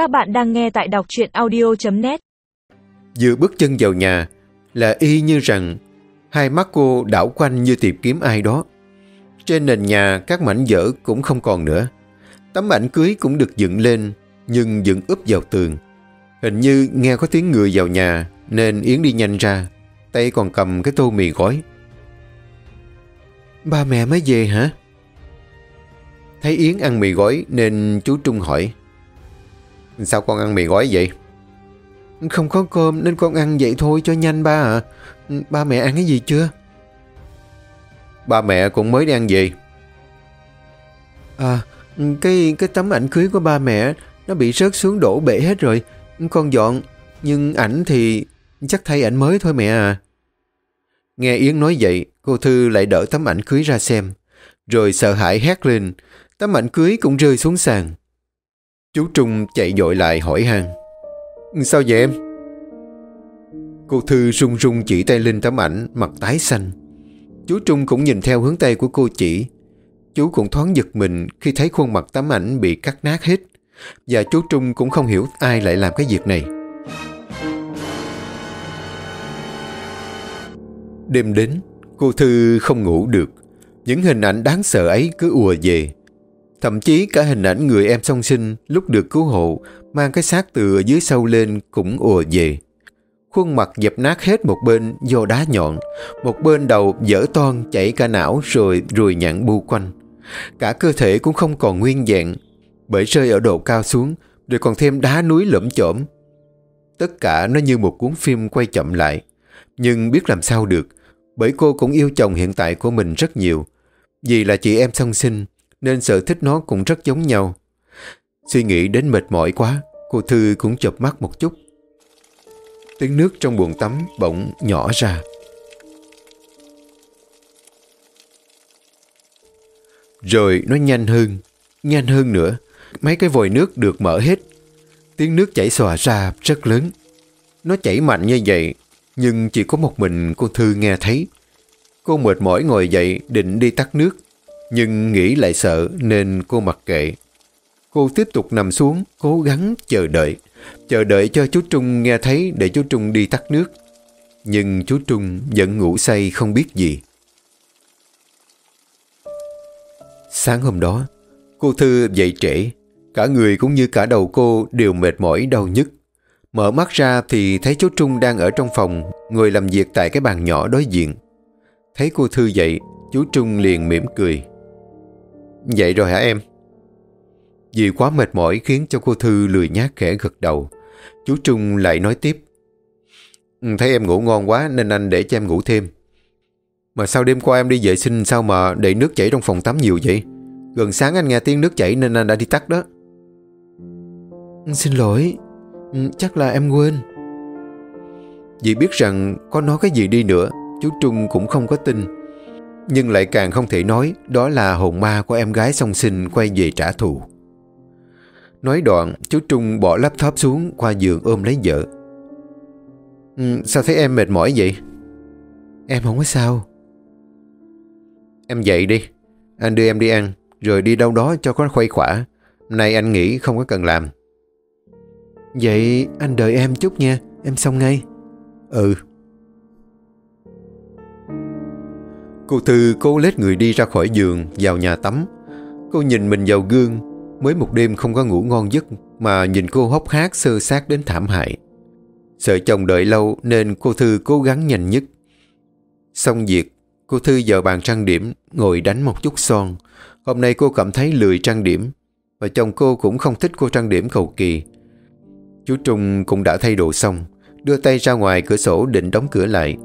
Các bạn đang nghe tại đọc truyện audio.net Vừa bước chân vào nhà, là y như rằng, hai mắt cô đảo quanh như tìm kiếm ai đó. Trên nền nhà, các mảnh vỡ cũng không còn nữa. Tấm ảnh cưới cũng được dựng lên, nhưng dựng úp vào tường. Hình như nghe có tiếng người vào nhà, nên Yến đi nhanh ra. Tay còn cầm cái tô mì gói. Ba mẹ mới về hả? Thấy Yến ăn mì gói, nên chú Trung hỏi. Sao con ăn mì gói vậy? Không có cơm nên con ăn vậy thôi cho nhanh ba à. Ba mẹ ăn cái gì chưa? Ba mẹ cũng mới đi ăn gì? À, cái cái tấm ảnh cưới của ba mẹ nó bị rớt xuống đổ bể hết rồi. Con dọn, nhưng ảnh thì chắc thay ảnh mới thôi mẹ à. Nghe Yến nói vậy, cô Thư lại đỡ tấm ảnh cưới ra xem. Rồi sợ hãi hét lên, tấm ảnh cưới cũng rơi xuống sàn. Chú Trung chạy dội lại hỏi han Sao vậy em? Cô Thư run run chỉ tay lên tấm ảnh mặt tái xanh. Chú Trung cũng nhìn theo hướng tay của cô chỉ. Chú cũng thoáng giật mình khi thấy khuôn mặt tấm ảnh bị cắt nát hết. Và chú Trung cũng không hiểu ai lại làm cái việc này. Đêm đến, cô Thư không ngủ được. Những hình ảnh đáng sợ ấy cứ ùa về. Thậm chí cả hình ảnh người em song sinh lúc được cứu hộ mang cái xác từ dưới sâu lên cũng ùa về. Khuôn mặt dập nát hết một bên do đá nhọn, một bên đầu dở toan chảy cả não rồi rùi nhặn bu quanh. Cả cơ thể cũng không còn nguyên dạng, bởi rơi ở độ cao xuống, rồi còn thêm đá núi lẫm chởm. Tất cả nó như một cuốn phim quay chậm lại. Nhưng biết làm sao được, bởi cô cũng yêu chồng hiện tại của mình rất nhiều. Vì là chị em song sinh, nên sở thích nó cũng rất giống nhau. Suy nghĩ đến mệt mỏi quá, cô Thư cũng chợp mắt một chút. Tiếng nước trong buồng tắm bỗng nhỏ ra. Rồi nó nhanh hơn, nhanh hơn nữa. Mấy cái vòi nước được mở hết. Tiếng nước chảy xòa ra rất lớn. Nó chảy mạnh như vậy, nhưng chỉ có một mình cô Thư nghe thấy. Cô mệt mỏi ngồi dậy định đi tắt nước, nhưng nghĩ lại sợ nên cô mặc kệ. Cô tiếp tục nằm xuống, cố gắng chờ đợi. Chờ đợi cho chú Trung nghe thấy để chú Trung đi tắt nước. Nhưng chú Trung vẫn ngủ say không biết gì. Sáng hôm đó, cô Thư dậy trễ. Cả người cũng như cả đầu cô đều mệt mỏi đau nhức. Mở mắt ra thì thấy chú Trung đang ở trong phòng, ngồi làm việc tại cái bàn nhỏ đối diện. Thấy cô Thư dậy, chú Trung liền mỉm cười. Vậy rồi hả em? Vì quá mệt mỏi khiến cho cô Thư lười nhát khẽ gật đầu. Chú Trung lại nói tiếp. Ừ, thấy em ngủ ngon quá nên anh để cho em ngủ thêm. Mà sao đêm qua em đi vệ sinh sao mà để nước chảy trong phòng tắm nhiều vậy? Gần sáng anh nghe tiếng nước chảy nên anh đã đi tắt đó. Xin lỗi, ừ, chắc là em quên. Vì biết rằng có nói cái gì đi nữa, chú Trung cũng không có tin. Nhưng lại càng không thể nói đó là hồn ma của em gái song sinh quay về trả thù. Nói đoạn, chú Trung bỏ laptop xuống qua giường ôm lấy vợ. Ừ, sao thấy em mệt mỏi vậy? Em không có sao. Em dậy đi. Anh đưa em đi ăn, rồi đi đâu đó cho có khuây khỏa. Nay anh nghĩ không có cần làm. Vậy anh đợi em chút nha, em xong ngay. Ừ. Cô Thư cố lết người đi ra khỏi giường, vào nhà tắm. Cô nhìn mình vào gương, mới một đêm không có ngủ ngon giấc mà nhìn cô hốc hác sơ sát đến thảm hại. Sợ chồng đợi lâu nên cô Thư cố gắng nhanh nhất. Xong việc, cô Thư giờ bàn trang điểm, ngồi đánh một chút son. Hôm nay cô cảm thấy lười trang điểm, và chồng cô cũng không thích cô trang điểm cầu kỳ. Chú Trung cũng đã thay đồ xong, đưa tay ra ngoài cửa sổ định đóng cửa lại.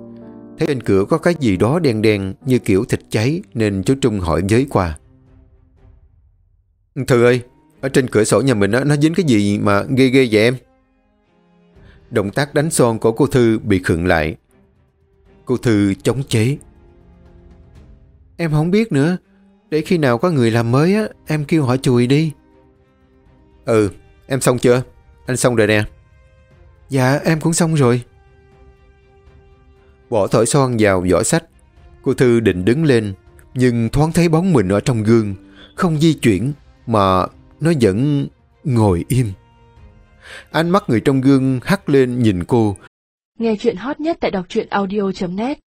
Thấy trên cửa có cái gì đó đen đen như kiểu thịt cháy nên chú Trung hỏi giới qua. Thư ơi, ở trên cửa sổ nhà mình đó, nó dính cái gì mà ghê ghê vậy em? Động tác đánh son của cô Thư bị khựng lại. Cô Thư chống chế. Em không biết nữa. Để khi nào có người làm mới á, em kêu họ chùi đi. Ừ, em xong chưa? Anh xong rồi nè. Dạ, em cũng xong rồi. Bỏ thỏi son vào vỏ sách. Cô Thư định đứng lên, nhưng thoáng thấy bóng mình ở trong gương, không di chuyển, mà nó vẫn ngồi im. Ánh mắt người trong gương hắt lên nhìn cô. Nghe chuyện hot nhất tại đọc truyện audio.net